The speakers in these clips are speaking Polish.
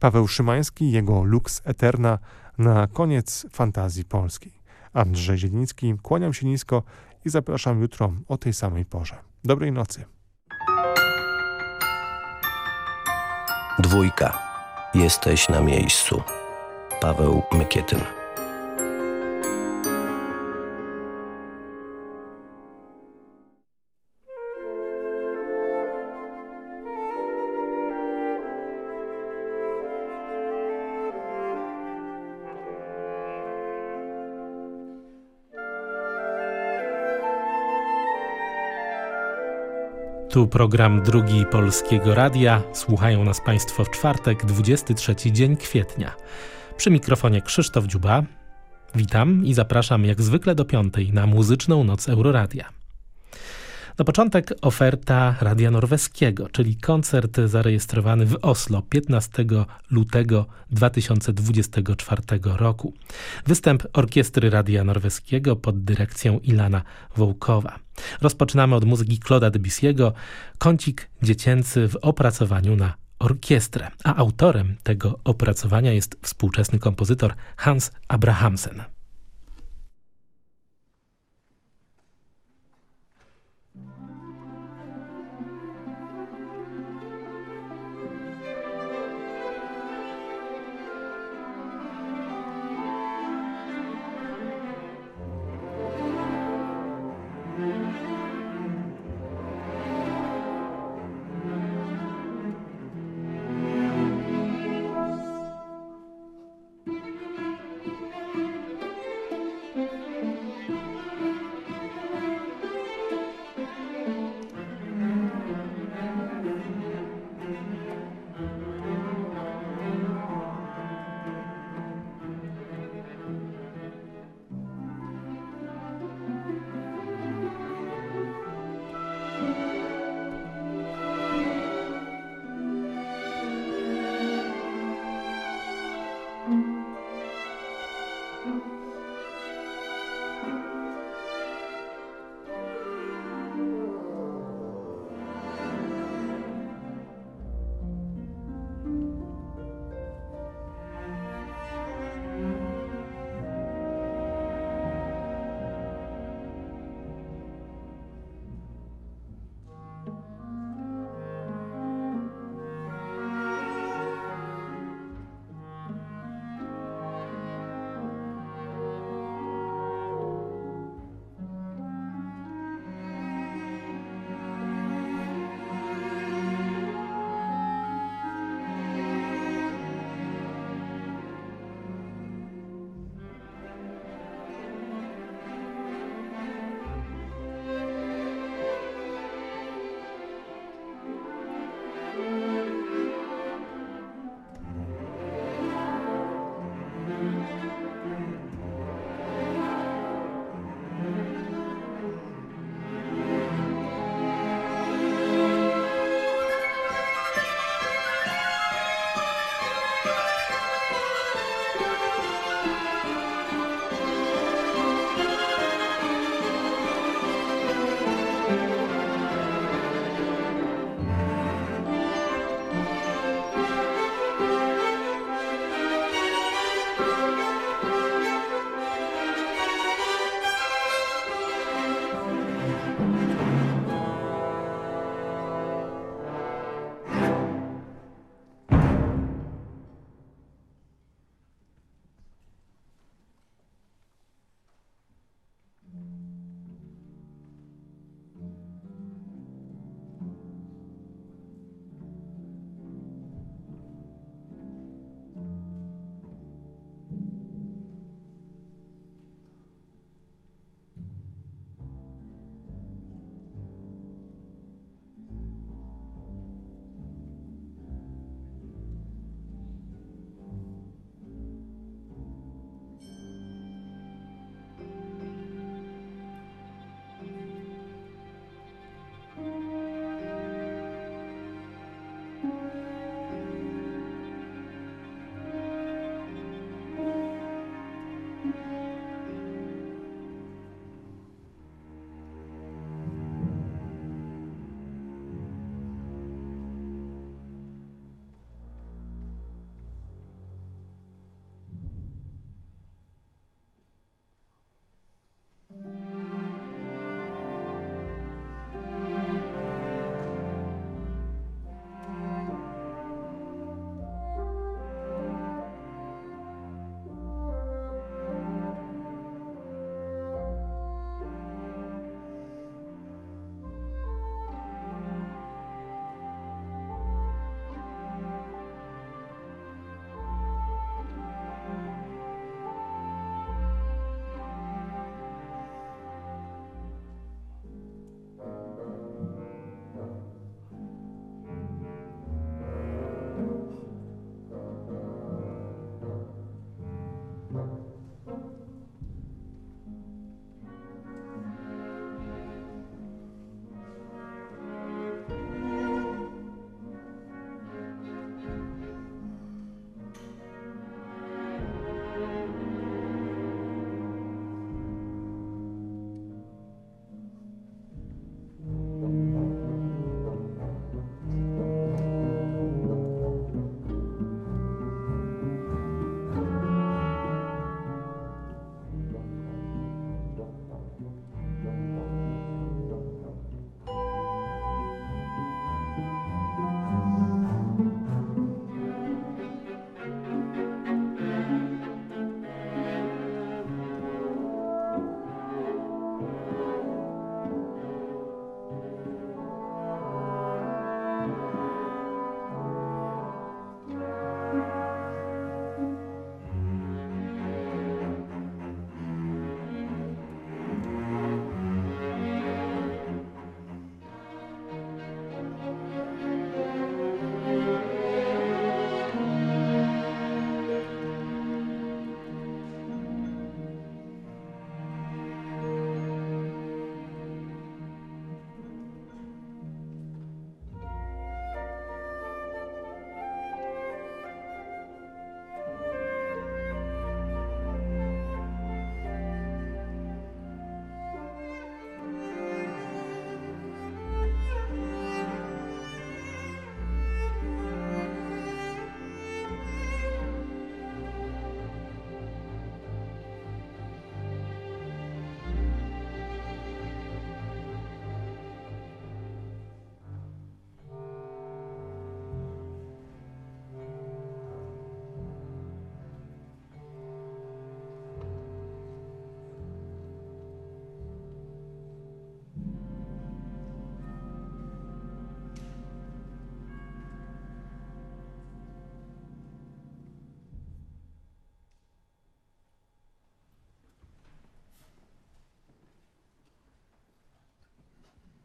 Paweł Szymański, jego Lux Eterna na koniec fantazji polskiej. Andrzej Zieliński, kłaniam się nisko i zapraszam jutro o tej samej porze. Dobrej nocy. Dwójka. Jesteś na miejscu. Paweł Mykietyn. Tu program drugi Polskiego Radia. Słuchają nas Państwo w czwartek, 23 dzień kwietnia. Przy mikrofonie Krzysztof Dziuba. Witam i zapraszam jak zwykle do piątej na muzyczną noc Euroradia. Na początek oferta Radia Norweskiego, czyli koncert zarejestrowany w Oslo 15 lutego 2024 roku. Występ Orkiestry Radia Norweskiego pod dyrekcją Ilana Wołkowa. Rozpoczynamy od muzyki Claude'a Debussy'ego, kącik dziecięcy w opracowaniu na orkiestrę, a autorem tego opracowania jest współczesny kompozytor Hans Abrahamsen.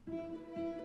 Música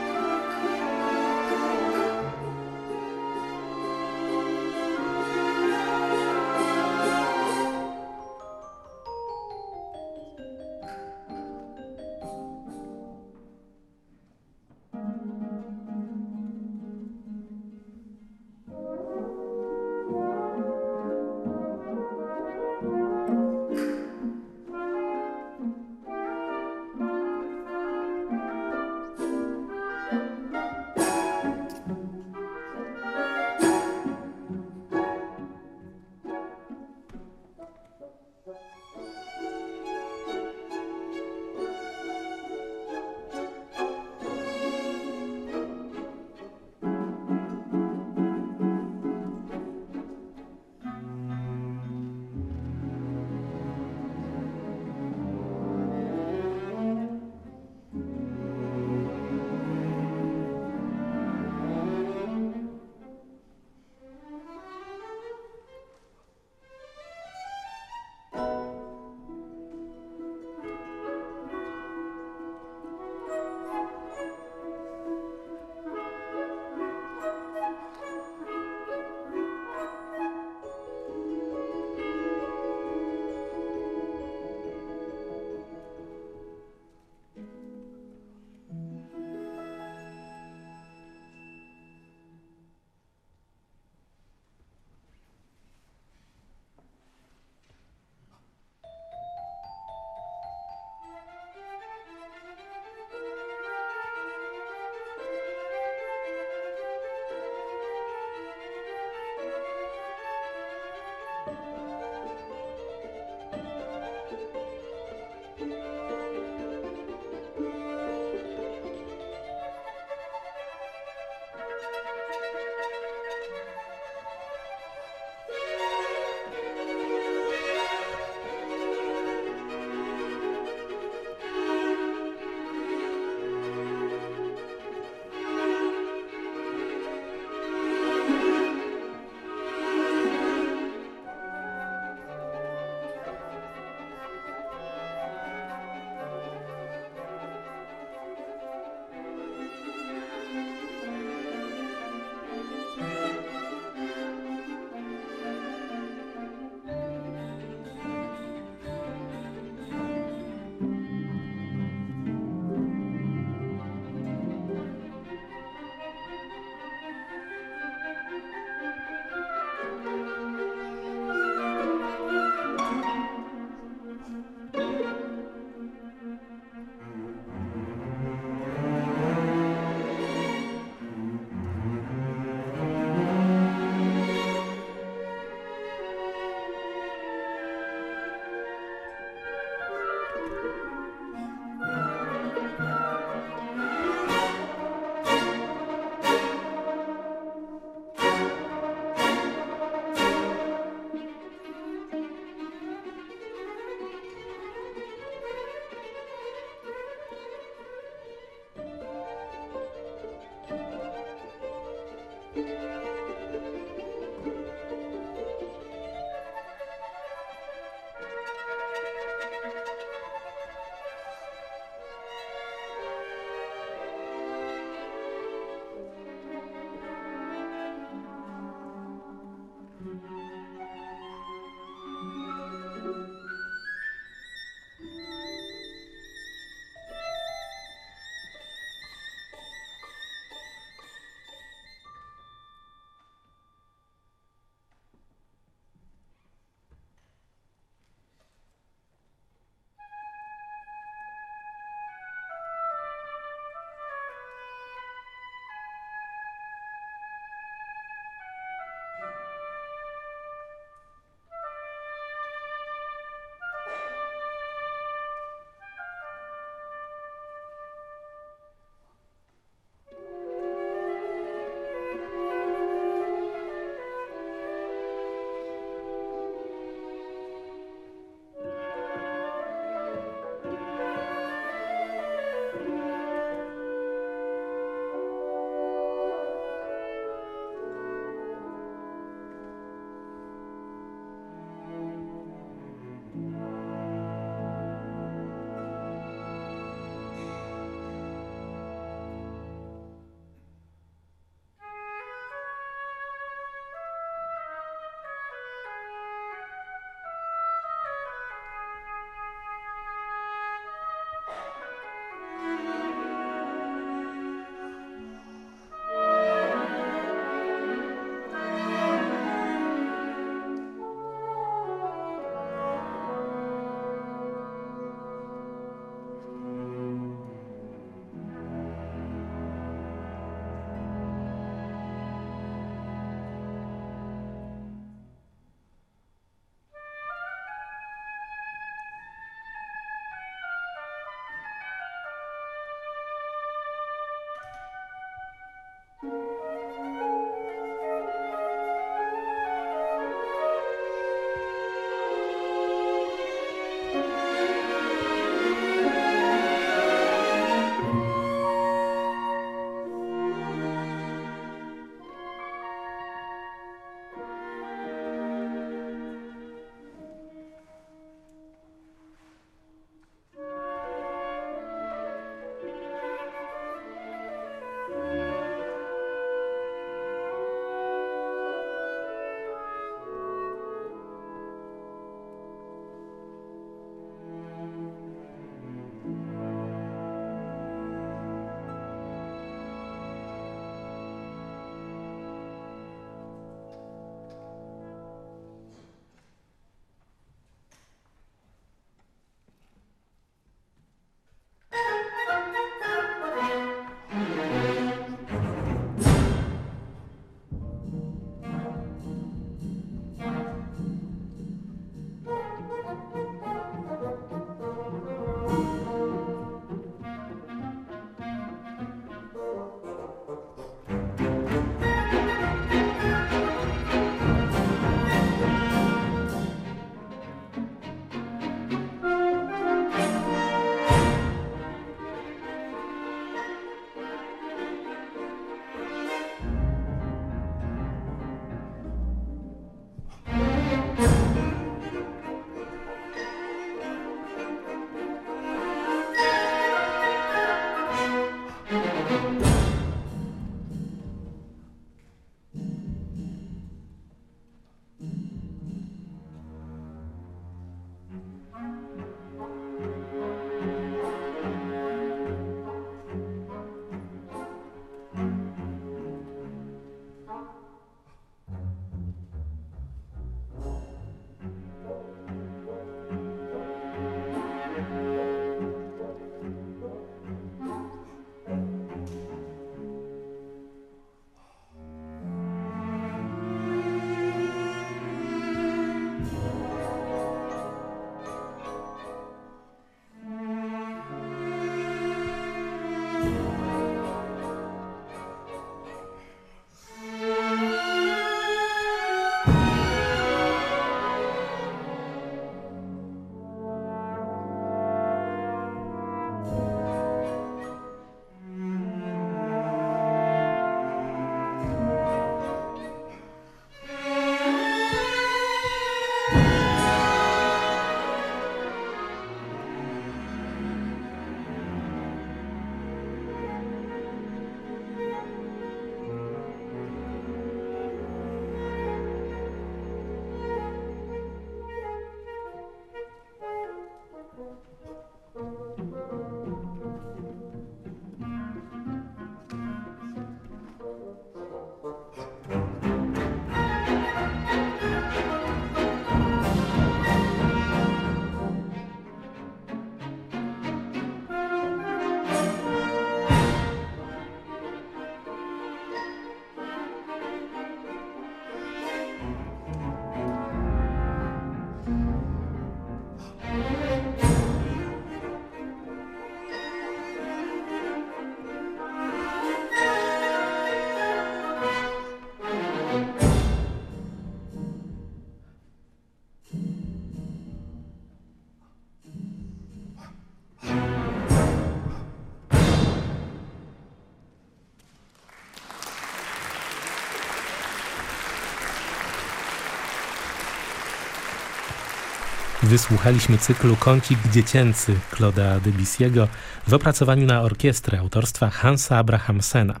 Wysłuchaliśmy cyklu Kącik Dziecięcy Claude'a Debussy'ego w opracowaniu na orkiestrę autorstwa Hansa Abrahamsena.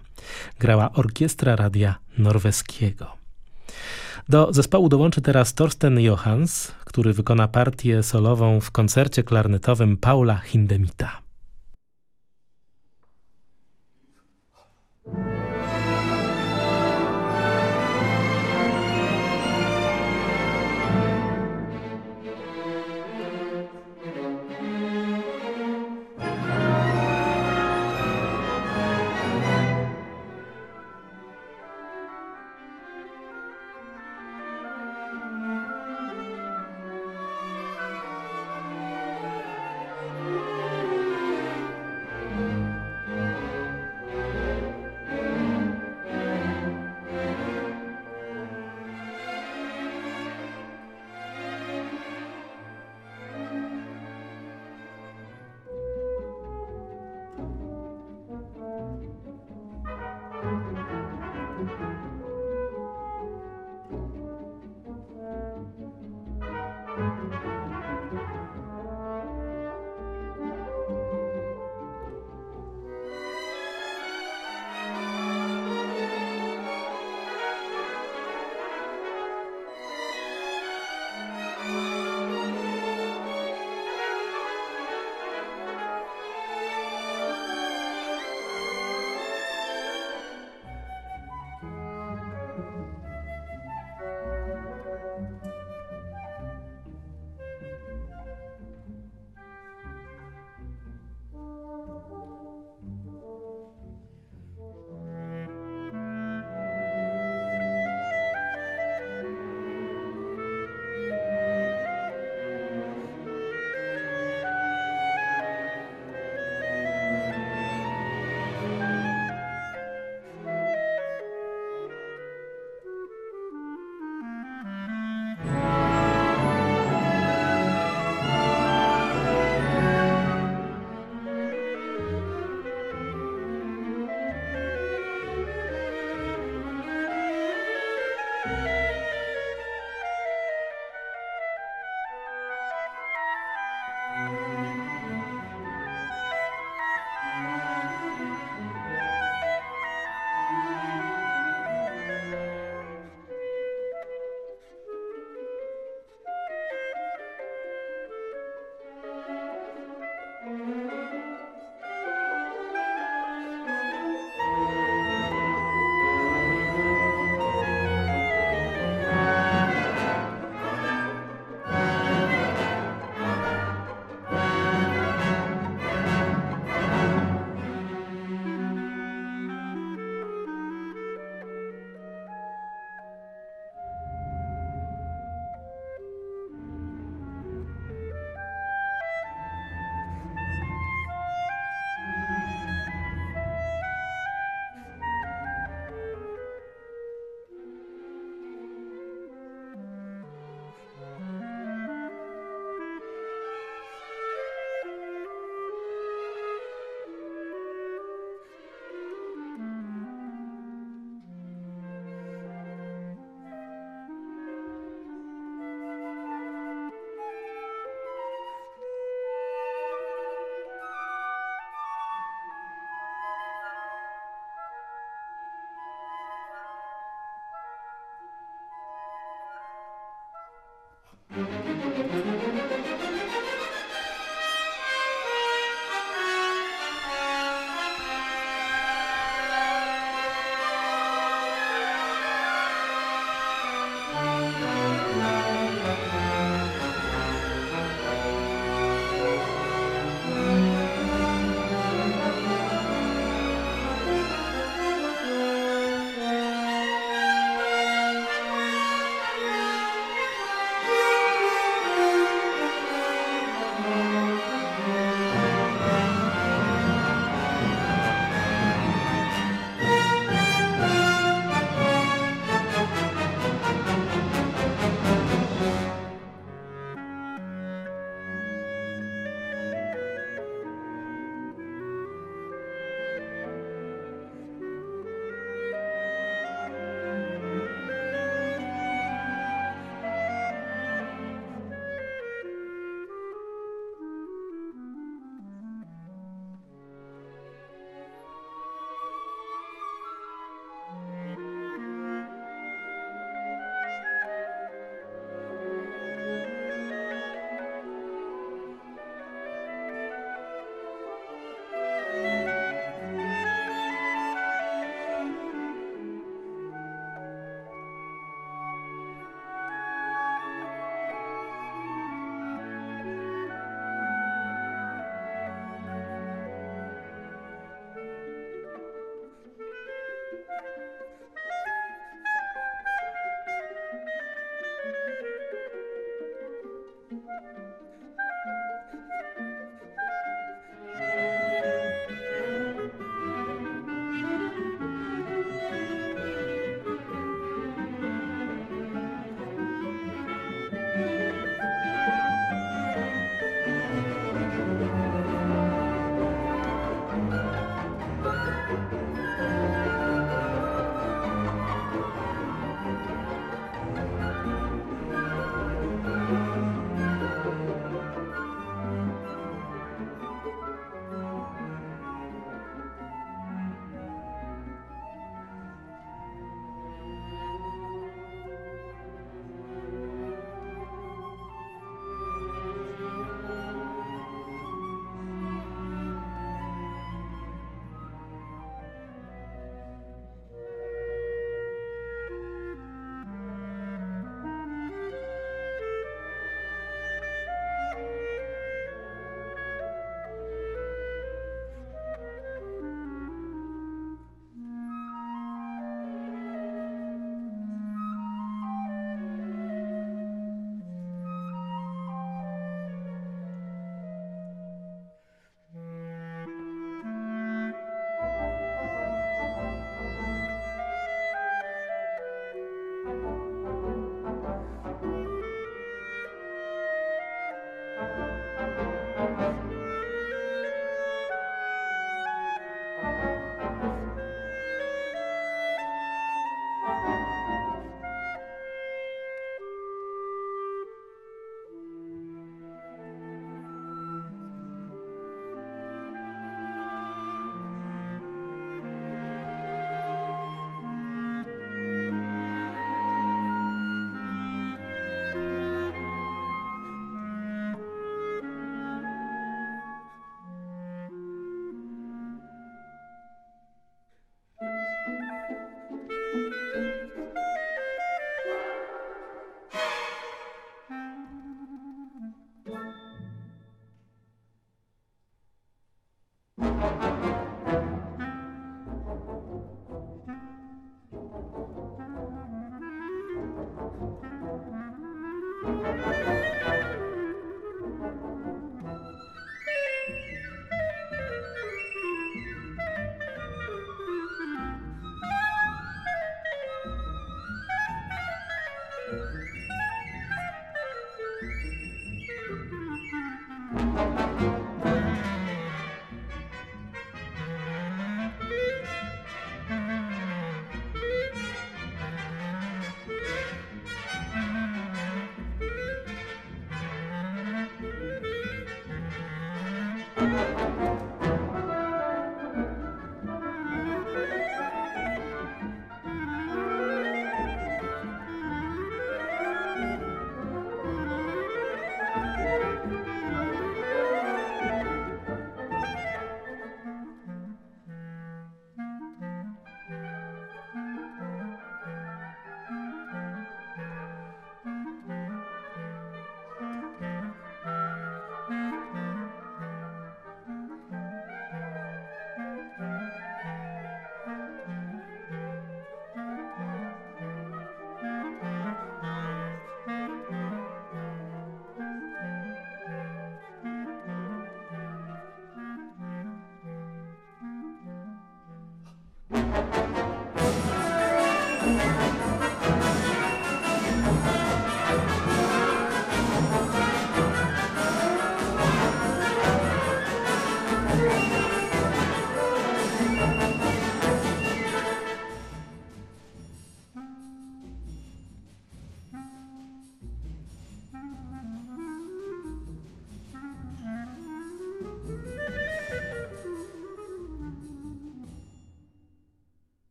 Grała Orkiestra Radia Norweskiego. Do zespołu dołączy teraz Torsten Johans, który wykona partię solową w koncercie klarnetowym Paula Hindemita.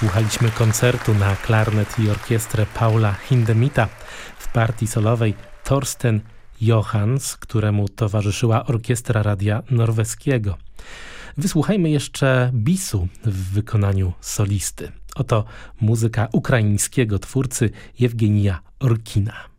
Wysłuchaliśmy koncertu na klarnet i orkiestrę Paula Hindemita w partii solowej Torsten Johans, któremu towarzyszyła orkiestra radia norweskiego. Wysłuchajmy jeszcze bisu w wykonaniu solisty. Oto muzyka ukraińskiego twórcy Jewgenija Orkina.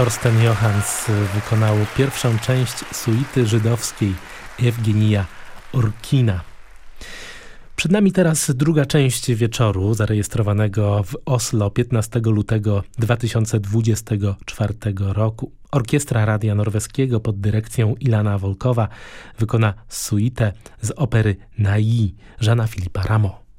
Torsten Johans wykonał pierwszą część suity żydowskiej Ewgenija Orkina. Przed nami teraz druga część wieczoru zarejestrowanego w Oslo 15 lutego 2024 roku. Orkiestra Radia Norweskiego pod dyrekcją Ilana Wolkowa wykona suitę z opery Nai Żana Filipa Ramo.